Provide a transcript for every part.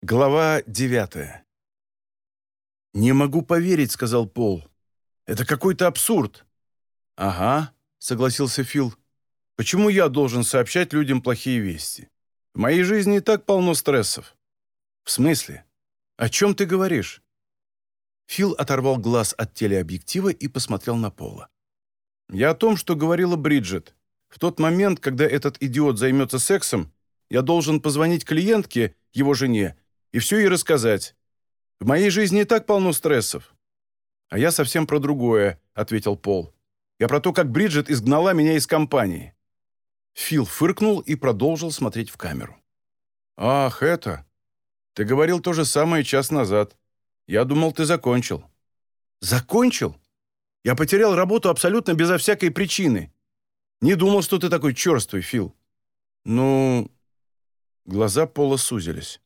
Глава девятая. «Не могу поверить», — сказал Пол. «Это какой-то абсурд». «Ага», — согласился Фил. «Почему я должен сообщать людям плохие вести? В моей жизни и так полно стрессов». «В смысле? О чем ты говоришь?» Фил оторвал глаз от телеобъектива и посмотрел на Пола. «Я о том, что говорила Бриджит. В тот момент, когда этот идиот займется сексом, я должен позвонить клиентке, его жене, и все ей рассказать. В моей жизни и так полно стрессов». «А я совсем про другое», — ответил Пол. «Я про то, как Бриджит изгнала меня из компании». Фил фыркнул и продолжил смотреть в камеру. «Ах, это... Ты говорил то же самое час назад. Я думал, ты закончил». «Закончил? Я потерял работу абсолютно безо всякой причины. Не думал, что ты такой черствый, Фил». «Ну...» Глаза Пола сузились.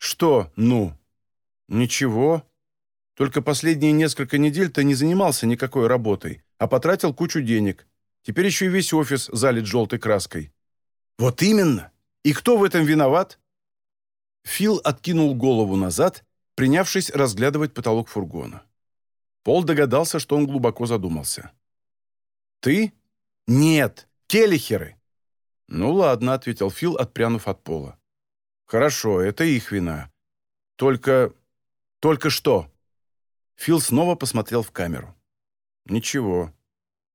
«Что «ну»?» «Ничего. Только последние несколько недель ты не занимался никакой работой, а потратил кучу денег. Теперь еще и весь офис залит желтой краской». «Вот именно! И кто в этом виноват?» Фил откинул голову назад, принявшись разглядывать потолок фургона. Пол догадался, что он глубоко задумался. «Ты? Нет, келлихеры!» «Ну ладно», — ответил Фил, отпрянув от пола. «Хорошо, это их вина. Только... только что?» Фил снова посмотрел в камеру. «Ничего.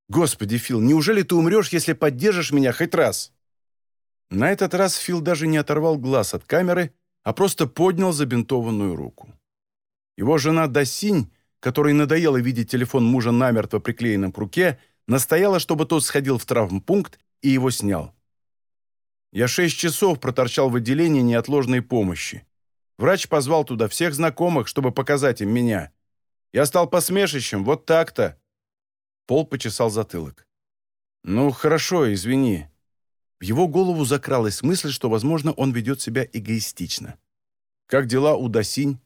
Господи, Фил, неужели ты умрешь, если поддержишь меня хоть раз?» На этот раз Фил даже не оторвал глаз от камеры, а просто поднял забинтованную руку. Его жена Досинь, которой надоело видеть телефон мужа намертво приклеенным к руке, настояла, чтобы тот сходил в травмпункт и его снял. Я шесть часов проторчал в отделении неотложной помощи. Врач позвал туда всех знакомых, чтобы показать им меня. Я стал посмешищем, вот так-то». Пол почесал затылок. «Ну, хорошо, извини». В его голову закралась мысль, что, возможно, он ведет себя эгоистично. «Как дела у Досинь?»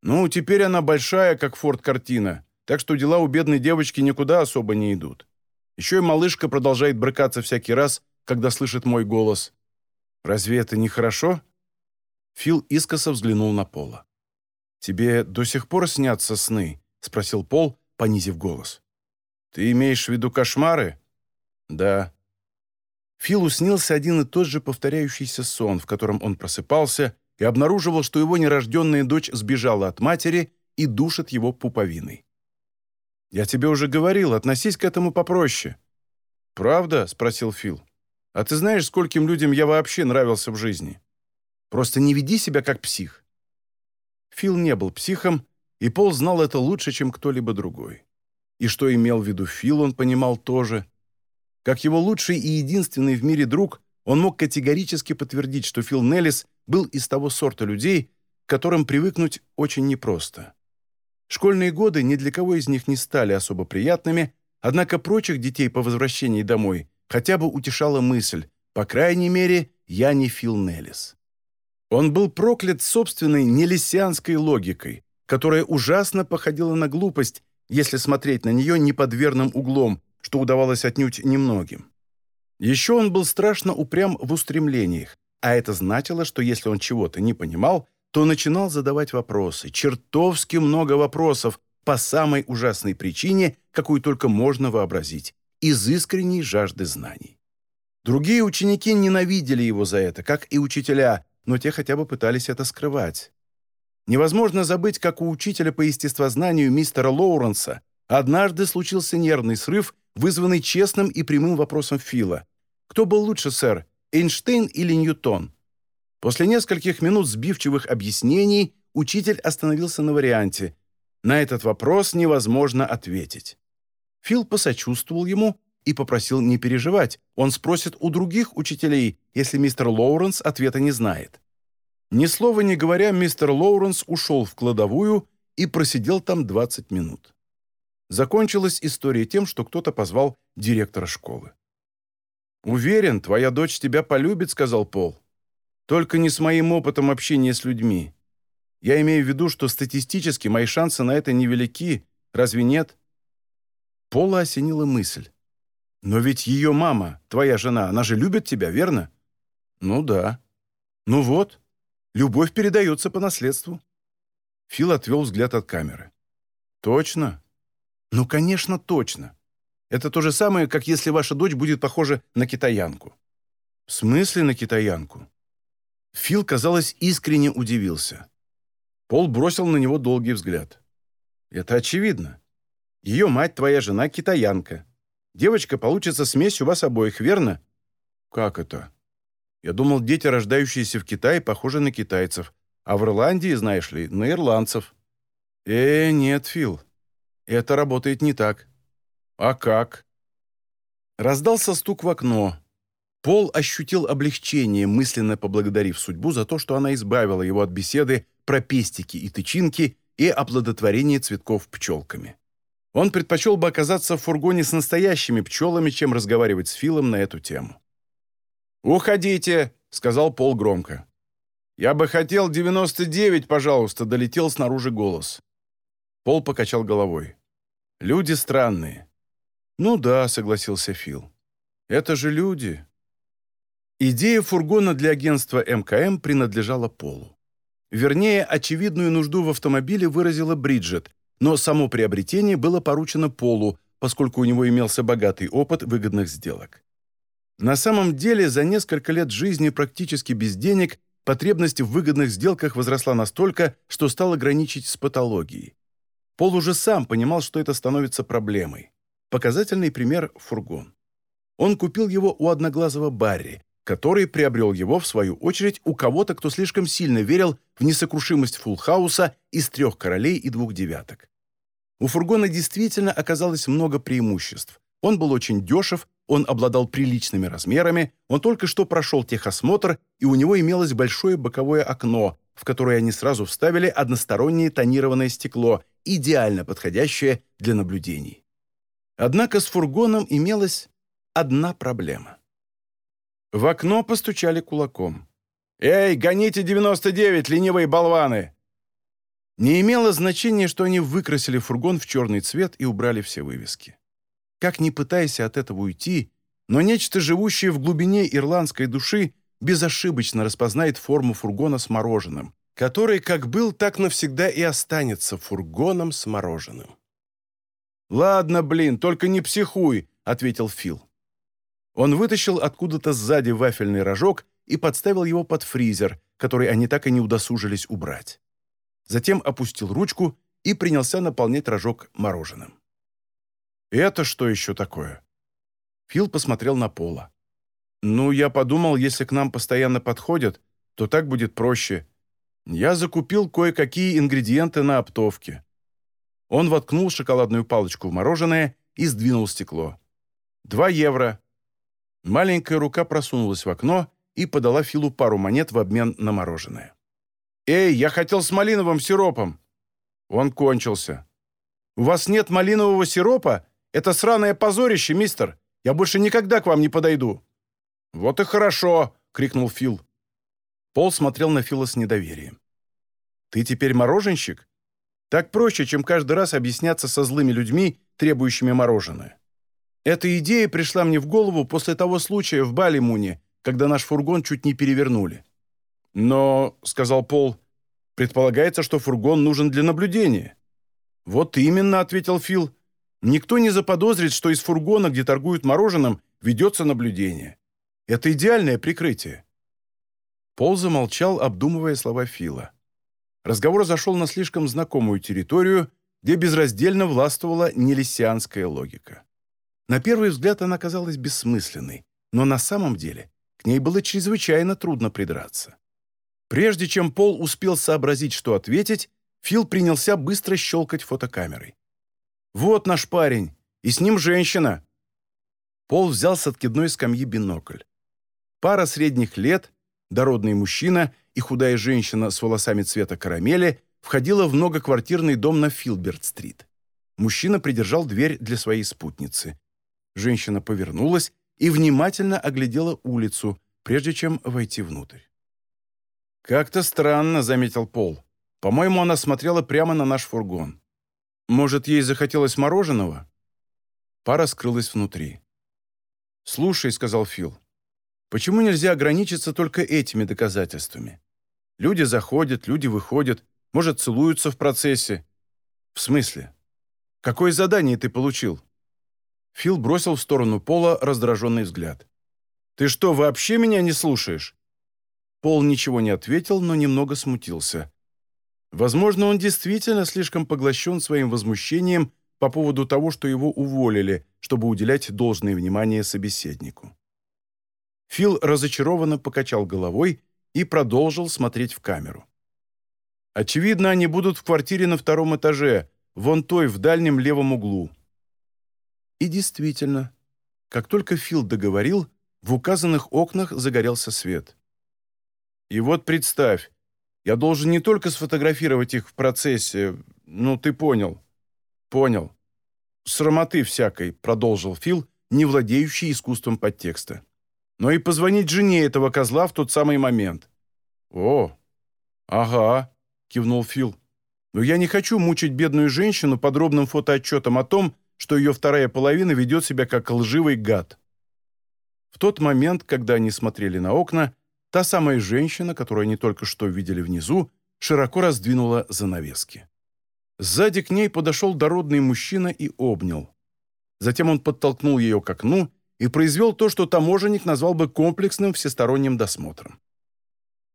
«Ну, теперь она большая, как Форд-картина, так что дела у бедной девочки никуда особо не идут. Еще и малышка продолжает брыкаться всякий раз, когда слышит мой голос. Разве это не хорошо?» Фил искоса взглянул на Пола. «Тебе до сих пор снятся сны?» — спросил Пол, понизив голос. «Ты имеешь в виду кошмары?» «Да». Филу снился один и тот же повторяющийся сон, в котором он просыпался и обнаруживал, что его нерожденная дочь сбежала от матери и душит его пуповиной. «Я тебе уже говорил, относись к этому попроще». «Правда?» — спросил Фил. А ты знаешь, скольким людям я вообще нравился в жизни? Просто не веди себя как псих». Фил не был психом, и Пол знал это лучше, чем кто-либо другой. И что имел в виду Фил, он понимал тоже. Как его лучший и единственный в мире друг, он мог категорически подтвердить, что Фил Неллис был из того сорта людей, к которым привыкнуть очень непросто. Школьные годы ни для кого из них не стали особо приятными, однако прочих детей по возвращении домой хотя бы утешала мысль, по крайней мере, я не Фил Неллис. Он был проклят собственной нелисианской логикой, которая ужасно походила на глупость, если смотреть на нее не углом, что удавалось отнюдь немногим. Еще он был страшно упрям в устремлениях, а это значило, что если он чего-то не понимал, то начинал задавать вопросы, чертовски много вопросов, по самой ужасной причине, какую только можно вообразить из искренней жажды знаний. Другие ученики ненавидели его за это, как и учителя, но те хотя бы пытались это скрывать. Невозможно забыть, как у учителя по естествознанию мистера Лоуренса однажды случился нервный срыв, вызванный честным и прямым вопросом Фила. «Кто был лучше, сэр, Эйнштейн или Ньютон?» После нескольких минут сбивчивых объяснений учитель остановился на варианте. На этот вопрос невозможно ответить. Фил посочувствовал ему и попросил не переживать. Он спросит у других учителей, если мистер Лоуренс ответа не знает. Ни слова не говоря, мистер Лоуренс ушел в кладовую и просидел там 20 минут. Закончилась история тем, что кто-то позвал директора школы. «Уверен, твоя дочь тебя полюбит», — сказал Пол. «Только не с моим опытом общения с людьми. Я имею в виду, что статистически мои шансы на это невелики, разве нет?» Пола осенила мысль. «Но ведь ее мама, твоя жена, она же любит тебя, верно?» «Ну да». «Ну вот. Любовь передается по наследству». Фил отвел взгляд от камеры. «Точно?» «Ну, конечно, точно. Это то же самое, как если ваша дочь будет похожа на китаянку». «В смысле на китаянку?» Фил, казалось, искренне удивился. Пол бросил на него долгий взгляд. «Это очевидно. Ее мать, твоя жена, китаянка. Девочка получится смесь у вас обоих, верно?» «Как это?» «Я думал, дети, рождающиеся в Китае, похожи на китайцев, а в Ирландии, знаешь ли, на ирландцев». «Э, нет, Фил, это работает не так». «А как?» Раздался стук в окно. Пол ощутил облегчение, мысленно поблагодарив судьбу за то, что она избавила его от беседы про пестики и тычинки и оплодотворение цветков пчелками. Он предпочел бы оказаться в фургоне с настоящими пчелами, чем разговаривать с Филом на эту тему. «Уходите!» — сказал Пол громко. «Я бы хотел 99, пожалуйста», — долетел снаружи голос. Пол покачал головой. «Люди странные». «Ну да», — согласился Фил. «Это же люди. Идея фургона для агентства МКМ принадлежала Полу. Вернее, очевидную нужду в автомобиле выразила Бриджит, но само приобретение было поручено Полу, поскольку у него имелся богатый опыт выгодных сделок. На самом деле, за несколько лет жизни практически без денег потребность в выгодных сделках возросла настолько, что стала граничить с патологией. Пол уже сам понимал, что это становится проблемой. Показательный пример – фургон. Он купил его у одноглазого Барри, который приобрел его, в свою очередь, у кого-то, кто слишком сильно верил в несокрушимость фулхауса из трех королей и двух девяток. У фургона действительно оказалось много преимуществ. Он был очень дешев, он обладал приличными размерами, он только что прошел техосмотр, и у него имелось большое боковое окно, в которое они сразу вставили одностороннее тонированное стекло, идеально подходящее для наблюдений. Однако с фургоном имелась одна проблема. В окно постучали кулаком. «Эй, гоните 99, ленивые болваны!» Не имело значения, что они выкрасили фургон в черный цвет и убрали все вывески. Как ни пытайся от этого уйти, но нечто, живущее в глубине ирландской души, безошибочно распознает форму фургона с мороженым, который как был, так навсегда и останется фургоном с мороженым. «Ладно, блин, только не психуй», — ответил Фил. Он вытащил откуда-то сзади вафельный рожок и подставил его под фризер, который они так и не удосужились убрать. Затем опустил ручку и принялся наполнять рожок мороженым. «Это что еще такое?» Фил посмотрел на Пола. «Ну, я подумал, если к нам постоянно подходят, то так будет проще. Я закупил кое-какие ингредиенты на оптовке». Он воткнул шоколадную палочку в мороженое и сдвинул стекло. «Два евро. Маленькая рука просунулась в окно и подала Филу пару монет в обмен на мороженое. «Эй, я хотел с малиновым сиропом!» Он кончился. «У вас нет малинового сиропа? Это сраное позорище, мистер! Я больше никогда к вам не подойду!» «Вот и хорошо!» — крикнул Фил. Пол смотрел на Фила с недоверием. «Ты теперь мороженщик? Так проще, чем каждый раз объясняться со злыми людьми, требующими мороженое. Эта идея пришла мне в голову после того случая в Балимуне, когда наш фургон чуть не перевернули. «Но», — сказал Пол, — «предполагается, что фургон нужен для наблюдения». «Вот именно», — ответил Фил. «Никто не заподозрит, что из фургона, где торгуют мороженым, ведется наблюдение. Это идеальное прикрытие». Пол замолчал, обдумывая слова Фила. Разговор зашел на слишком знакомую территорию, где безраздельно властвовала нелисианская логика. На первый взгляд она казалась бессмысленной, но на самом деле к ней было чрезвычайно трудно придраться. Прежде чем Пол успел сообразить, что ответить, Фил принялся быстро щелкать фотокамерой. «Вот наш парень, и с ним женщина!» Пол взял с откидной скамьи бинокль. Пара средних лет, дородный мужчина и худая женщина с волосами цвета карамели входила в многоквартирный дом на Филберт-стрит. Мужчина придержал дверь для своей спутницы. Женщина повернулась и внимательно оглядела улицу, прежде чем войти внутрь. «Как-то странно», — заметил Пол. «По-моему, она смотрела прямо на наш фургон. Может, ей захотелось мороженого?» Пара скрылась внутри. «Слушай», — сказал Фил, — «почему нельзя ограничиться только этими доказательствами? Люди заходят, люди выходят, может, целуются в процессе. В смысле? Какое задание ты получил? Фил бросил в сторону Пола раздраженный взгляд. «Ты что, вообще меня не слушаешь?» Пол ничего не ответил, но немного смутился. Возможно, он действительно слишком поглощен своим возмущением по поводу того, что его уволили, чтобы уделять должное внимание собеседнику. Фил разочарованно покачал головой и продолжил смотреть в камеру. Очевидно, они будут в квартире на втором этаже, вон той в дальнем левом углу. И действительно, как только Фил договорил, в указанных окнах загорелся свет. И вот представь, я должен не только сфотографировать их в процессе, ну, ты понял. Понял. Срамоты всякой, продолжил Фил, не владеющий искусством подтекста. Но и позвонить жене этого козла в тот самый момент. О, ага, кивнул Фил. Но я не хочу мучить бедную женщину подробным фотоотчетом о том, что ее вторая половина ведет себя как лживый гад. В тот момент, когда они смотрели на окна, та самая женщина, которую они только что видели внизу, широко раздвинула занавески. Сзади к ней подошел дородный мужчина и обнял. Затем он подтолкнул ее к окну и произвел то, что таможенник назвал бы комплексным всесторонним досмотром.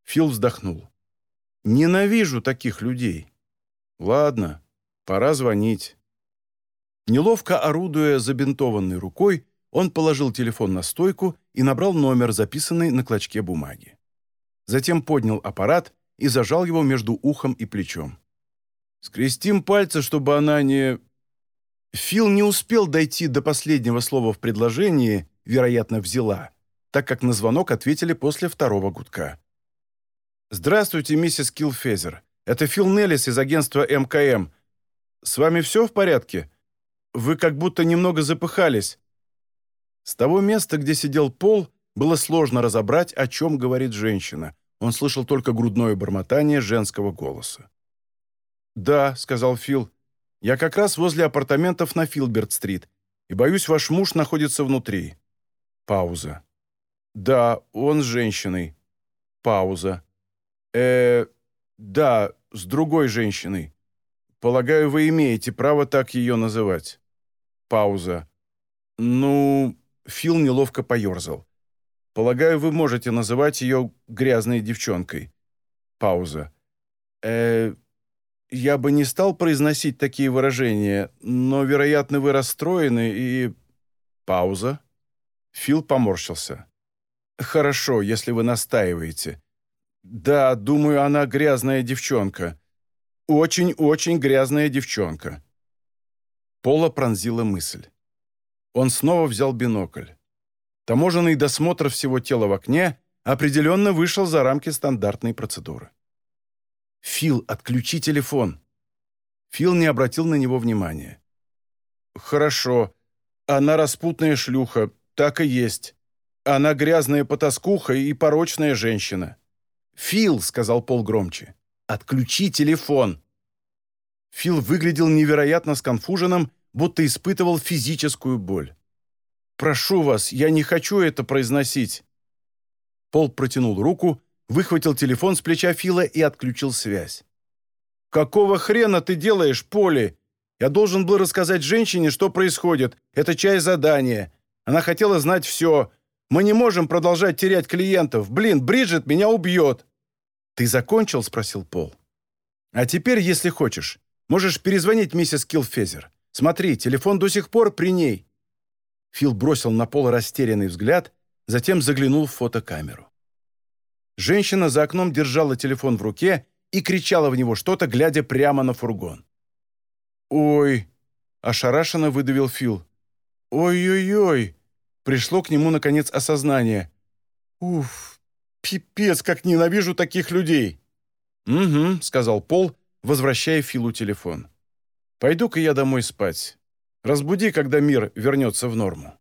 Фил вздохнул. «Ненавижу таких людей. Ладно, пора звонить». Неловко орудуя забинтованной рукой, он положил телефон на стойку и набрал номер, записанный на клочке бумаги. Затем поднял аппарат и зажал его между ухом и плечом. «Скрестим пальцы, чтобы она не...» Фил не успел дойти до последнего слова в предложении, вероятно, взяла, так как на звонок ответили после второго гудка. «Здравствуйте, миссис Килфезер. Это Фил Неллис из агентства МКМ. С вами все в порядке?» Вы как будто немного запыхались». С того места, где сидел Пол, было сложно разобрать, о чем говорит женщина. Он слышал только грудное бормотание женского голоса. «Да», — сказал Фил, — «я как раз возле апартаментов на Филберт-стрит, и, боюсь, ваш муж находится внутри». Пауза. «Да, он с женщиной». Пауза. э да, с другой женщиной. Полагаю, вы имеете право так ее называть». Пауза. «Ну...» Фил неловко поерзал. «Полагаю, вы можете называть ее грязной девчонкой». Пауза. э я бы не стал произносить такие выражения, но, вероятно, вы расстроены и...» Пауза. Фил поморщился. «Хорошо, если вы настаиваете. Да, думаю, она грязная девчонка. Очень-очень грязная девчонка». Пола пронзила мысль. Он снова взял бинокль. Таможенный досмотр всего тела в окне определенно вышел за рамки стандартной процедуры. «Фил, отключи телефон!» Фил не обратил на него внимания. «Хорошо. Она распутная шлюха. Так и есть. Она грязная потаскуха и порочная женщина». «Фил», — сказал Пол громче, — «отключи телефон!» Фил выглядел невероятно сконфуженным, будто испытывал физическую боль. «Прошу вас, я не хочу это произносить». Пол протянул руку, выхватил телефон с плеча Фила и отключил связь. «Какого хрена ты делаешь, Поли? Я должен был рассказать женщине, что происходит. Это часть задания. Она хотела знать все. Мы не можем продолжать терять клиентов. Блин, Бриджит меня убьет». «Ты закончил?» – спросил Пол. «А теперь, если хочешь, Можешь перезвонить миссис Килфезер. Смотри, телефон до сих пор при ней». Фил бросил на пол растерянный взгляд, затем заглянул в фотокамеру. Женщина за окном держала телефон в руке и кричала в него что-то, глядя прямо на фургон. «Ой!» – ошарашенно выдавил Фил. «Ой-ой-ой!» – пришло к нему, наконец, осознание. «Уф, пипец, как ненавижу таких людей!» «Угу», – сказал Пол, возвращая Филу телефон. «Пойду-ка я домой спать. Разбуди, когда мир вернется в норму».